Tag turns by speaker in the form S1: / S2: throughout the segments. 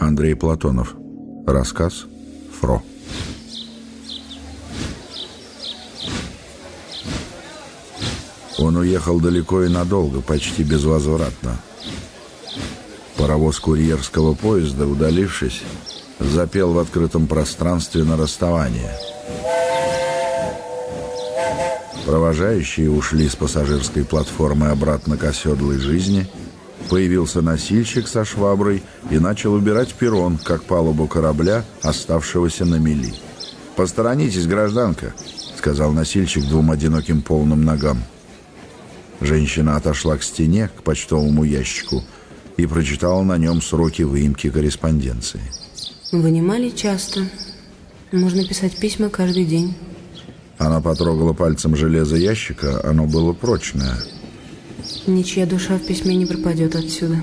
S1: Андрей Платонов. Рассказ «Фро». Он уехал далеко и надолго, почти безвозвратно. Паровоз курьерского поезда, удалившись, запел в открытом пространстве на расставание. Провожающие ушли с пассажирской платформы обратно к оседлой жизни. Появился носильщик со шваброй и начал убирать перрон, как палубу корабля, оставшегося на мели. «Посторонитесь, гражданка», — сказал носильщик двум одиноким полным ногам. Женщина отошла к стене, к почтовому ящику, и прочитала на нем сроки выемки корреспонденции.
S2: Вынимали часто. Можно писать письма каждый день.
S1: Она потрогала пальцем железо ящика, оно было прочное.
S2: Ничья душа в письме не пропадет отсюда.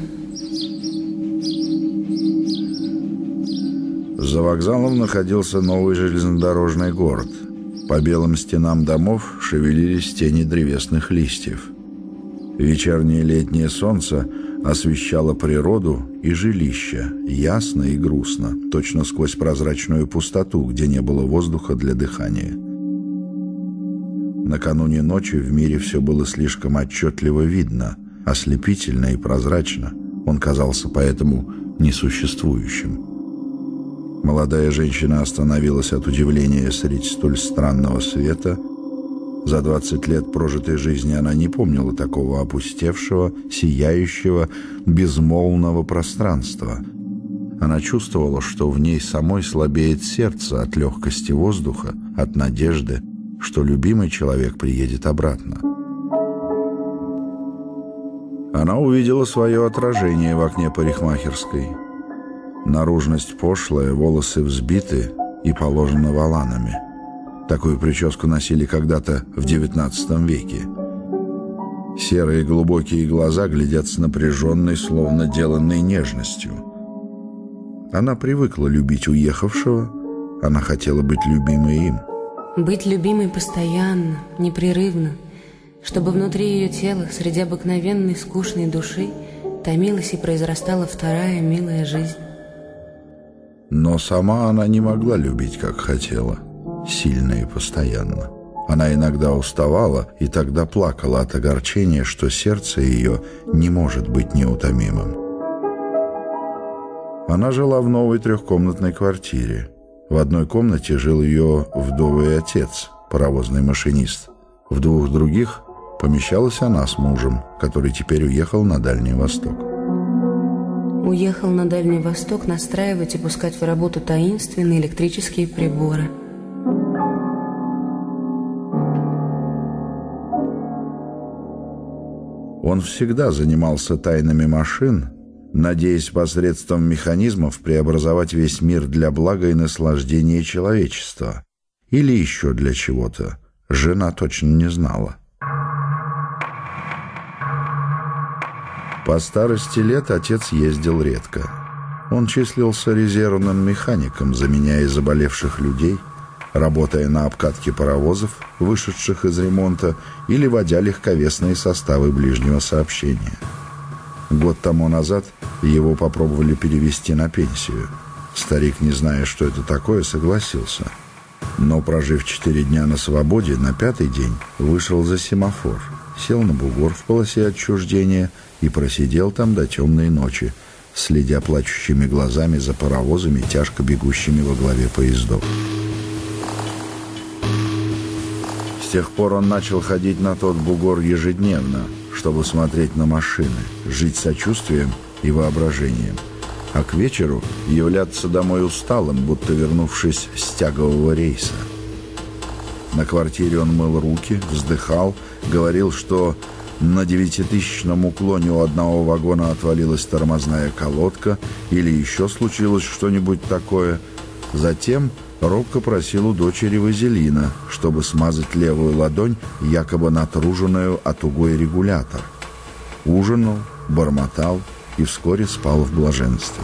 S1: За вокзалом находился новый железнодорожный город. По белым стенам домов шевелились тени древесных листьев. Вечернее летнее солнце освещало природу и жилище, ясно и грустно, точно сквозь прозрачную пустоту, где не было воздуха для дыхания. Накануне ночи в мире все было слишком отчетливо видно, ослепительно и прозрачно. Он казался поэтому несуществующим. Молодая женщина остановилась от удивления среди столь странного света – за 20 лет прожитой жизни она не помнила такого опустевшего, сияющего, безмолвного пространства. Она чувствовала, что в ней самой слабеет сердце от легкости воздуха, от надежды, что любимый человек приедет обратно. Она увидела свое отражение в окне парикмахерской. Наружность пошлая, волосы взбиты и положены валанами – Такую прическу носили когда-то в XIX веке. Серые глубокие глаза глядят с напряженной, словно деланной нежностью. Она привыкла любить уехавшего, она хотела быть любимой им.
S2: Быть любимой постоянно, непрерывно, чтобы внутри ее тела, среди обыкновенной скучной души, томилась и произрастала вторая милая жизнь.
S1: Но сама она не могла любить, как хотела – сильно и постоянно. Она иногда уставала и тогда плакала от огорчения, что сердце ее не может быть неутомимым. Она жила в новой трехкомнатной квартире. В одной комнате жил ее вдовый отец, паровозный машинист. В двух других помещалась она с мужем, который теперь уехал на Дальний Восток.
S2: Уехал на Дальний Восток настраивать и пускать в работу таинственные электрические приборы –
S1: Он всегда занимался тайнами машин, надеясь посредством механизмов преобразовать весь мир для блага и наслаждения человечества. Или еще для чего-то. Жена точно не знала. По старости лет отец ездил редко. Он числился резервным механиком, заменяя заболевших людей – работая на обкатке паровозов, вышедших из ремонта, или водя легковесные составы ближнего сообщения. Год тому назад его попробовали перевести на пенсию. Старик, не зная, что это такое, согласился. Но, прожив четыре дня на свободе, на пятый день вышел за семафор, сел на бугор в полосе отчуждения и просидел там до темной ночи, следя плачущими глазами за паровозами, тяжко бегущими во главе поездов. С тех пор он начал ходить на тот бугор ежедневно, чтобы смотреть на машины, жить сочувствием и воображением, а к вечеру являться домой усталым, будто вернувшись с тягового рейса. На квартире он мыл руки, вздыхал, говорил, что на девятитысячном уклоне у одного вагона отвалилась тормозная колодка или еще случилось что-нибудь такое. Затем робко просил у дочери вазелина, чтобы смазать левую ладонь, якобы натруженную от угой регулятор. Ужинал, бормотал и вскоре спал в блаженстве.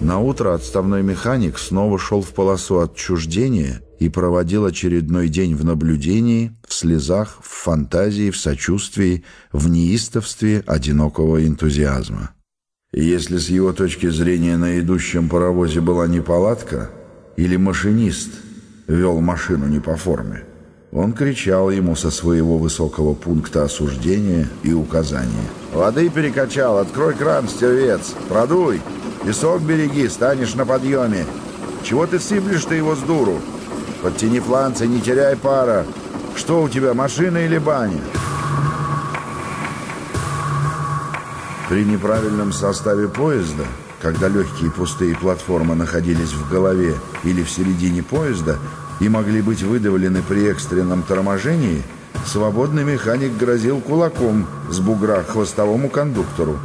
S1: На утро отставной механик снова шел в полосу отчуждения и проводил очередной день в наблюдении, в слезах, в фантазии, в сочувствии, в неистовстве одинокого энтузиазма. Если с его точки зрения на идущем паровозе была неполадка, или машинист вел машину не по форме, он кричал ему со своего высокого пункта осуждения и указания. «Воды перекачал, открой кран, стервец, продуй, песок береги, станешь на подъеме. Чего ты сыплешь-то его с дуру? Подтяни фланцы, не теряй пара. Что у тебя, машина или баня?» При неправильном составе поезда, когда легкие пустые платформы находились в голове или в середине поезда и могли быть выдавлены при экстренном торможении, свободный механик грозил кулаком с бугра хвостовому кондуктору.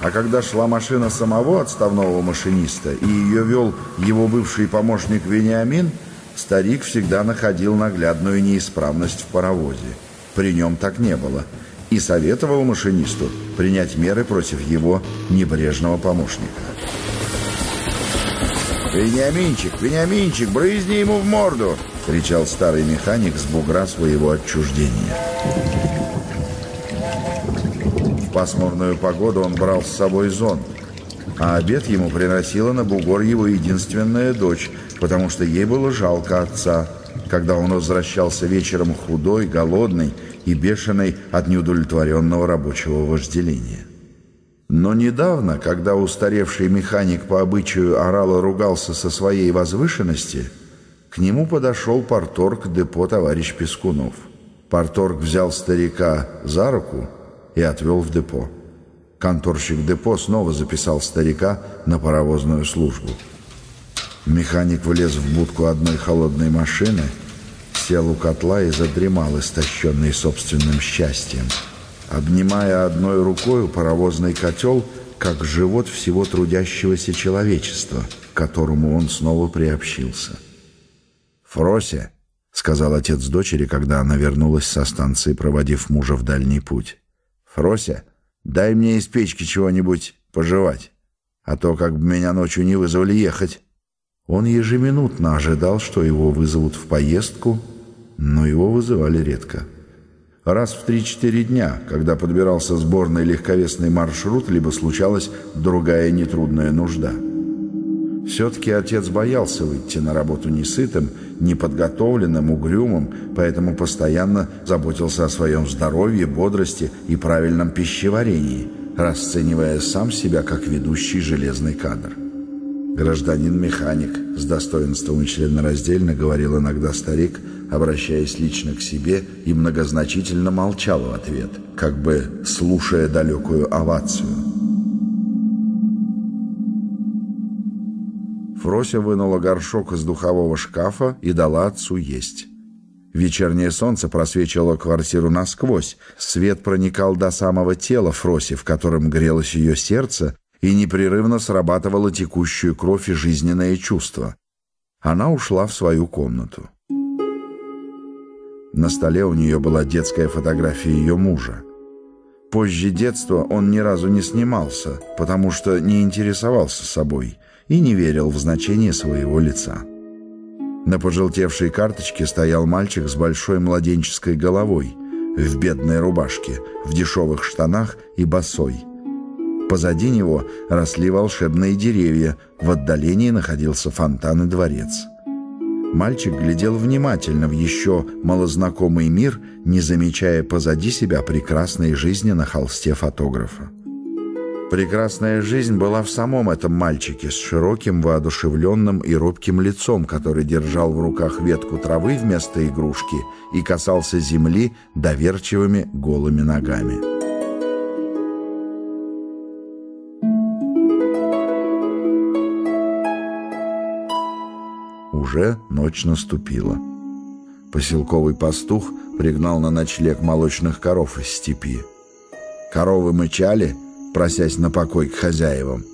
S1: А когда шла машина самого отставного машиниста и ее вел его бывший помощник Вениамин, старик всегда находил наглядную неисправность в паровозе. При нем так не было – и советовал машинисту принять меры против его небрежного помощника. «Вениаминчик, Вениаминчик, брызни ему в морду!» — кричал старый механик с бугра своего отчуждения. В пасмурную погоду он брал с собой зонт, а обед ему приносила на бугор его единственная дочь, потому что ей было жалко отца, когда он возвращался вечером худой, голодный и бешеной от неудовлетворенного рабочего вожделения. Но недавно, когда устаревший механик по обычаю орал и ругался со своей возвышенности, к нему подошел порторг депо товарищ Пескунов. Порторг взял старика за руку и отвел в депо. Конторщик депо снова записал старика на паровозную службу. Механик влез в будку одной холодной машины – сел у котла и задремал, истощенный собственным счастьем, обнимая одной рукой паровозный котел, как живот всего трудящегося человечества, к которому он снова приобщился. «Фрося», — сказал отец дочери, когда она вернулась со станции, проводив мужа в дальний путь, «Фрося, дай мне из печки чего-нибудь пожевать, а то как бы меня ночью не вызвали ехать». Он ежеминутно ожидал, что его вызовут в поездку, но его вызывали редко. Раз в 3-4 дня, когда подбирался сборный легковесный маршрут, либо случалась другая нетрудная нужда. Все-таки отец боялся выйти на работу несытым, неподготовленным, угрюмым, поэтому постоянно заботился о своем здоровье, бодрости и правильном пищеварении, расценивая сам себя как ведущий железный кадр. «Гражданин-механик», — с достоинством и членораздельно говорил иногда старик, обращаясь лично к себе, и многозначительно молчал в ответ, как бы слушая далекую овацию. Фрося вынула горшок из духового шкафа и дала отцу есть. Вечернее солнце просвечивало квартиру насквозь. Свет проникал до самого тела Фроси, в котором грелось ее сердце, и непрерывно срабатывала текущую кровь и жизненное чувство. Она ушла в свою комнату. На столе у нее была детская фотография ее мужа. Позже детства он ни разу не снимался, потому что не интересовался собой и не верил в значение своего лица. На пожелтевшей карточке стоял мальчик с большой младенческой головой, в бедной рубашке, в дешевых штанах и босой – Позади него росли волшебные деревья, в отдалении находился фонтан и дворец. Мальчик глядел внимательно в еще малознакомый мир, не замечая позади себя прекрасной жизни на холсте фотографа. Прекрасная жизнь была в самом этом мальчике с широким, воодушевленным и робким лицом, который держал в руках ветку травы вместо игрушки и касался земли доверчивыми голыми ногами. Уже ночь наступила. Поселковый пастух пригнал на ночлег молочных коров из степи. Коровы мычали, просясь на покой к хозяевам.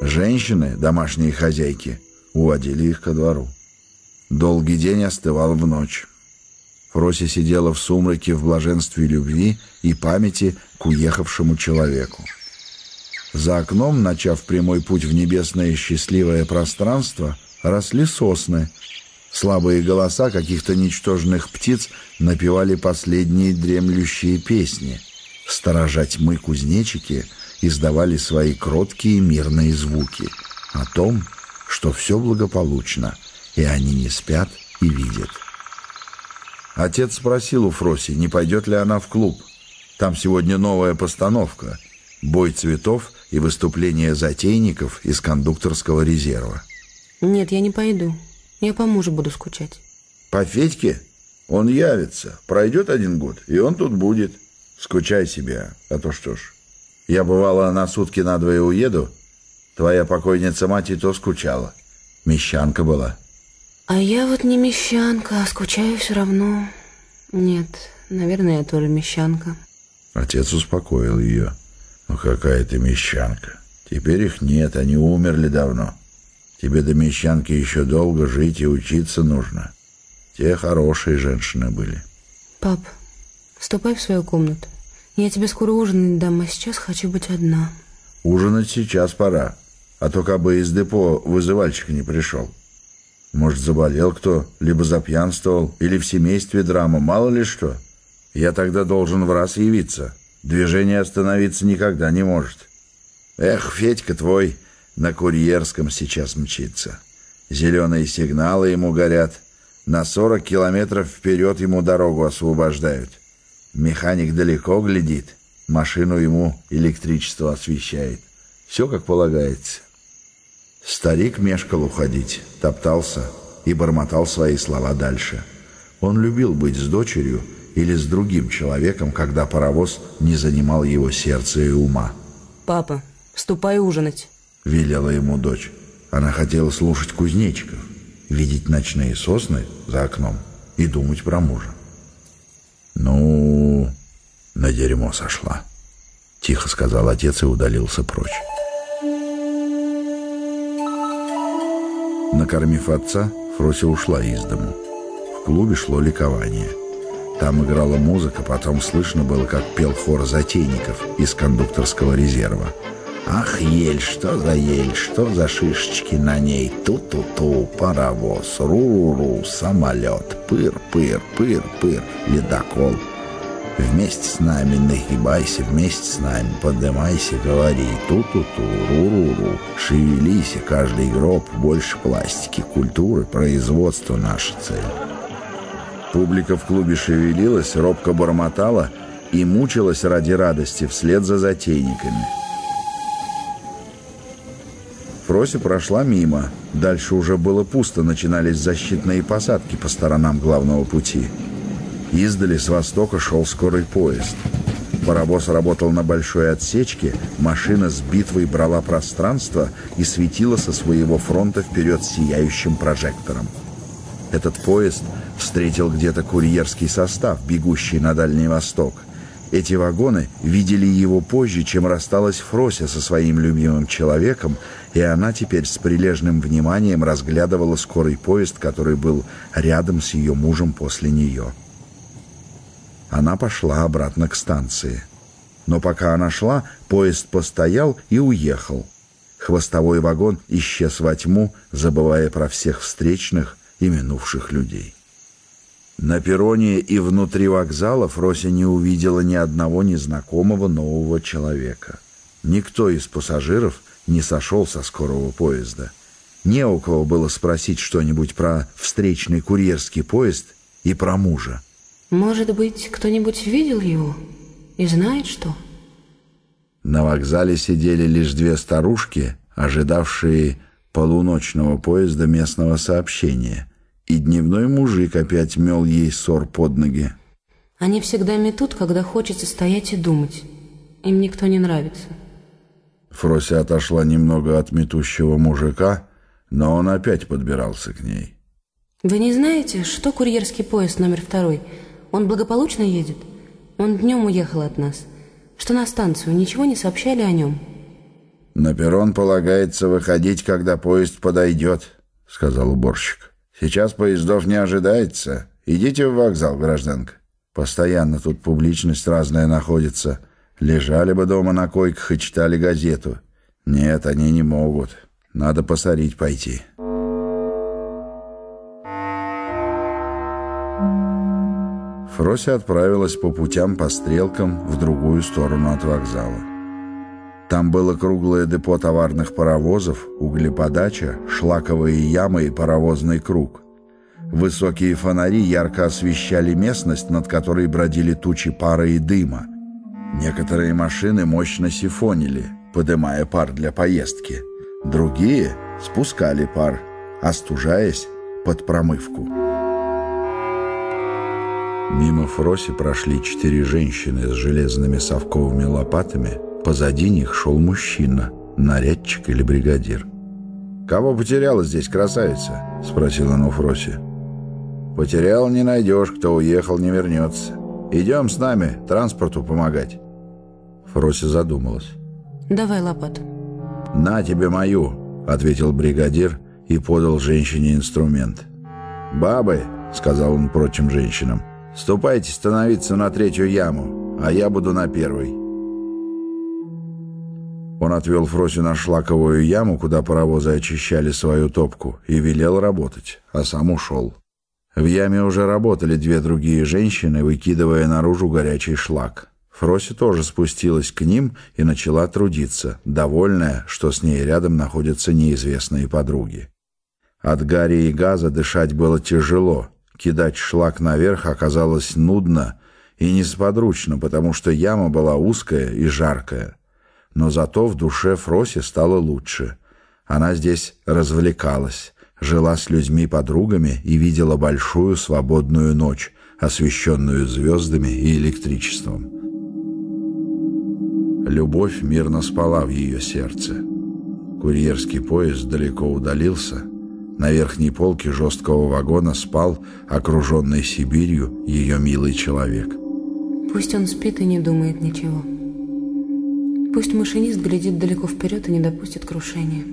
S1: Женщины, домашние хозяйки, уводили их ко двору. Долгий день остывал в ночь. Фрося сидела в сумраке в блаженстве любви и памяти к уехавшему человеку. За окном, начав прямой путь в небесное счастливое пространство, росли сосны. Слабые голоса каких-то ничтожных птиц напевали последние дремлющие песни. Сторожа тьмы кузнечики издавали свои кроткие мирные звуки о том, что все благополучно, и они не спят и видят. Отец спросил у Фроси, не пойдет ли она в клуб. Там сегодня новая постановка «Бой цветов» и выступление затейников из кондукторского резерва.
S2: Нет, я не пойду. Я по мужу буду скучать.
S1: По Федьке? Он явится. Пройдет один год, и он тут будет. Скучай себе, а то что ж. Я бывала на сутки на двое уеду. Твоя покойница мать и то скучала. Мещанка была.
S2: А я вот не мещанка, а скучаю все равно. Нет, наверное, я тоже мещанка.
S1: Отец успокоил ее. Ну какая ты мещанка. Теперь их нет, они умерли давно. Тебе до мещанки еще долго жить и учиться нужно. Те хорошие женщины были.
S2: Пап, ступай в свою комнату. Я тебе скоро ужинать дам, а сейчас хочу быть одна.
S1: Ужинать сейчас пора, а то как бы из депо вызывальщик не пришел. Может, заболел кто, либо запьянствовал, или в семействе драма, мало ли что. Я тогда должен в раз явиться. Движение остановиться никогда не может. Эх, Федька твой на курьерском сейчас мчится. Зеленые сигналы ему горят. На 40 километров вперед ему дорогу освобождают. Механик далеко глядит. Машину ему электричество освещает. Все как полагается. Старик мешкал уходить, топтался и бормотал свои слова дальше. Он любил быть с дочерью или с другим человеком, когда паровоз не занимал его сердце и ума.
S2: «Папа, ступай ужинать», —
S1: велела ему дочь. Она хотела слушать кузнечиков, видеть ночные сосны за окном и думать про мужа. «Ну, на дерьмо сошла», — тихо сказал отец и удалился прочь. Накормив отца, Фрося ушла из дому. В клубе шло ликование. Там играла музыка, потом слышно было, как пел хор затейников из кондукторского резерва. Ах, ель, что за ель, что за шишечки на ней, ту-ту-ту, паровоз, ру-ру-ру, самолет, пыр-пыр, пыр-пыр, ледокол — Вместе с нами нагибайся, вместе с нами поднимайся, говори ту-ту-ту, ру-ру-ру. Шевелись, каждый гроб больше пластики, культуры, производства наша цель. Публика в клубе шевелилась, робко бормотала и мучилась ради радости вслед за затейниками. Фрося прошла мимо. Дальше уже было пусто, начинались защитные посадки по сторонам главного пути. Издали с востока шел скорый поезд. Паровоз работал на большой отсечке, машина с битвой брала пространство и светила со своего фронта вперед сияющим прожектором. Этот поезд встретил где-то курьерский состав, бегущий на Дальний Восток. Эти вагоны видели его позже, чем рассталась Фрося со своим любимым человеком, и она теперь с прилежным вниманием разглядывала скорый поезд, который был рядом с ее мужем после нее. Она пошла обратно к станции. Но пока она шла, поезд постоял и уехал. Хвостовой вагон исчез во тьму, забывая про всех встречных и минувших людей. На перроне и внутри вокзала Фрося не увидела ни одного незнакомого нового человека. Никто из пассажиров не сошел со скорого поезда. Не у кого было спросить что-нибудь про встречный курьерский поезд и про мужа.
S2: Может быть, кто-нибудь видел его и знает что?
S1: На вокзале сидели лишь две старушки, ожидавшие полуночного поезда местного сообщения, и дневной мужик опять мел ей ссор под ноги.
S2: Они всегда метут, когда хочется стоять и думать. Им никто не нравится.
S1: Фрося отошла немного от метущего мужика, но он опять подбирался к ней.
S2: Вы не знаете, что курьерский поезд номер второй – он благополучно едет? Он днем уехал от нас. Что на станцию, ничего не сообщали о нем?»
S1: «На перрон полагается выходить, когда поезд подойдет», — сказал уборщик. «Сейчас поездов не ожидается. Идите в вокзал, гражданка. Постоянно тут публичность разная находится. Лежали бы дома на койках и читали газету. Нет, они не могут. Надо посорить пойти. Фрося отправилась по путям по стрелкам в другую сторону от вокзала. Там было круглое депо товарных паровозов, углеподача, шлаковые ямы и паровозный круг. Высокие фонари ярко освещали местность, над которой бродили тучи пара и дыма. Некоторые машины мощно сифонили, подымая пар для поездки. Другие спускали пар, остужаясь под промывку. Мимо Фроси прошли четыре женщины с железными совковыми лопатами. Позади них шел мужчина, нарядчик или бригадир. «Кого потеряла здесь красавица?» — спросил он у Фроси. «Потерял не найдешь, кто уехал не вернется. Идем с нами транспорту помогать». Фроси задумалась.
S2: «Давай лопату».
S1: «На тебе мою», — ответил бригадир и подал женщине инструмент. «Бабы», — сказал он прочим женщинам, — Ступайте становиться на третью яму, а я буду на первой». Он отвел Фроси на шлаковую яму, куда паровозы очищали свою топку, и велел работать, а сам ушел. В яме уже работали две другие женщины, выкидывая наружу горячий шлак. Фроси тоже спустилась к ним и начала трудиться, довольная, что с ней рядом находятся неизвестные подруги. От гари и газа дышать было тяжело, Кидать шлак наверх оказалось нудно и несподручно, потому что яма была узкая и жаркая. Но зато в душе Фросе стало лучше. Она здесь развлекалась, жила с людьми-подругами и видела большую свободную ночь, освещенную звездами и электричеством. Любовь мирно спала в ее сердце. Курьерский поезд далеко удалился — на верхней полке жесткого вагона спал, окруженный Сибирью, ее милый человек.
S2: Пусть он спит и не думает ничего. Пусть машинист глядит далеко вперед и не допустит крушения.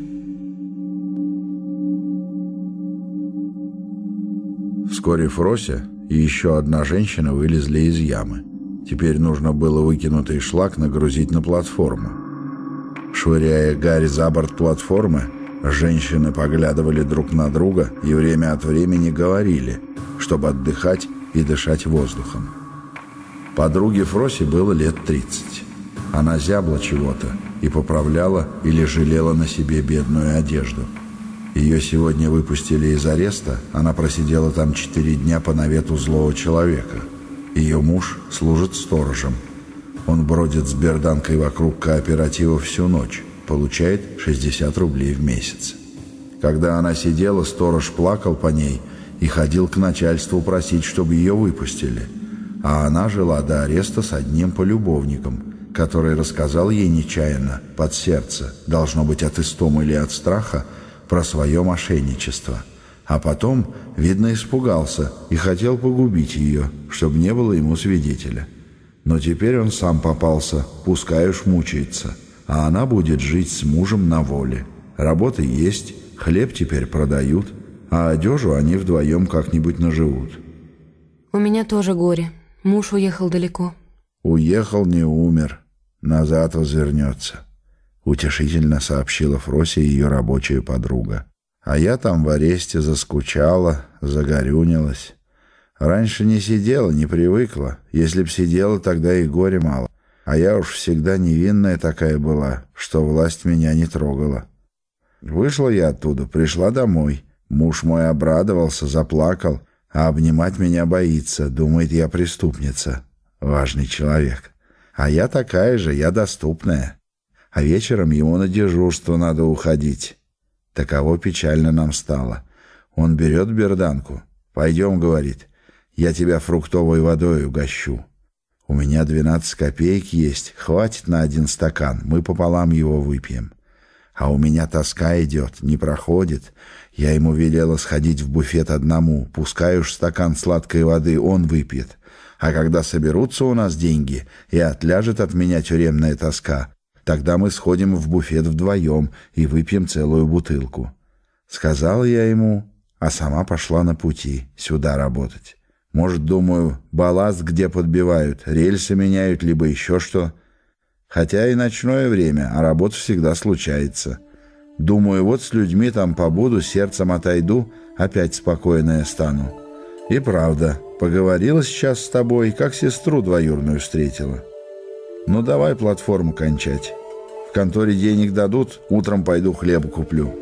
S1: Вскоре Фрося и еще одна женщина вылезли из ямы. Теперь нужно было выкинутый шлак нагрузить на платформу. Швыряя гарь за борт платформы, Женщины поглядывали друг на друга и время от времени говорили, чтобы отдыхать и дышать воздухом. Подруге Фросе было лет 30. Она зябла чего-то и поправляла или жалела на себе бедную одежду. Ее сегодня выпустили из ареста, она просидела там четыре дня по навету злого человека. Ее муж служит сторожем. Он бродит с берданкой вокруг кооператива всю ночь получает 60 рублей в месяц. Когда она сидела, сторож плакал по ней и ходил к начальству просить, чтобы ее выпустили. А она жила до ареста с одним полюбовником, который рассказал ей нечаянно, под сердце, должно быть от истомы или от страха, про свое мошенничество. А потом, видно, испугался и хотел погубить ее, чтобы не было ему свидетеля. Но теперь он сам попался, пускай уж мучается а она будет жить с мужем на воле. Работа есть, хлеб теперь продают, а одежу они вдвоем как-нибудь наживут.
S2: У меня тоже горе. Муж уехал далеко.
S1: Уехал, не умер. Назад возвернется. Утешительно сообщила Фросе ее рабочая подруга. А я там в аресте заскучала, загорюнилась. Раньше не сидела, не привыкла. Если б сидела, тогда и горе мало. А я уж всегда невинная такая была, что власть меня не трогала. Вышла я оттуда, пришла домой. Муж мой обрадовался, заплакал, а обнимать меня боится, думает, я преступница. Важный человек. А я такая же, я доступная. А вечером ему на дежурство надо уходить. Таково печально нам стало. Он берет берданку. «Пойдем», — говорит, — «я тебя фруктовой водой угощу». У меня 12 копеек есть, хватит на один стакан, мы пополам его выпьем. А у меня тоска идет, не проходит. Я ему велела сходить в буфет одному, пускай уж стакан сладкой воды он выпьет. А когда соберутся у нас деньги и отляжет от меня тюремная тоска, тогда мы сходим в буфет вдвоем и выпьем целую бутылку. Сказал я ему, а сама пошла на пути сюда работать. Может, думаю, балласт где подбивают, рельсы меняют, либо еще что. Хотя и ночное время, а работа всегда случается. Думаю, вот с людьми там побуду, сердцем отойду, опять спокойная стану. И правда, поговорила сейчас с тобой, как сестру двоюрную встретила. Ну давай платформу кончать. В конторе денег дадут, утром пойду хлеба куплю.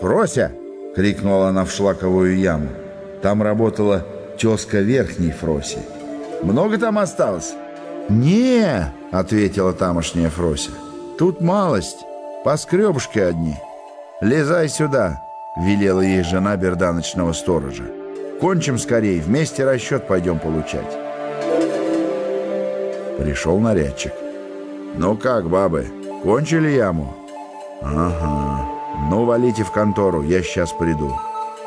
S1: «Фрося!» — крикнула она в шлаковую яму. Там работала тезка верхней Фроси. «Много там осталось?» «Не!» — ответила тамошняя Фрося. «Тут малость, поскребушки одни. Лезай сюда!» — велела ей жена берданочного сторожа. «Кончим скорей, вместе расчет пойдем получать». Пришел нарядчик. «Ну как, бабы, кончили яму?» «Ага. Ну, валите в контору, я сейчас приду.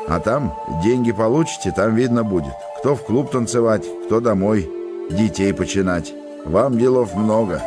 S1: А там деньги получите, там видно будет. Кто в клуб танцевать, кто домой, детей починать. Вам делов много».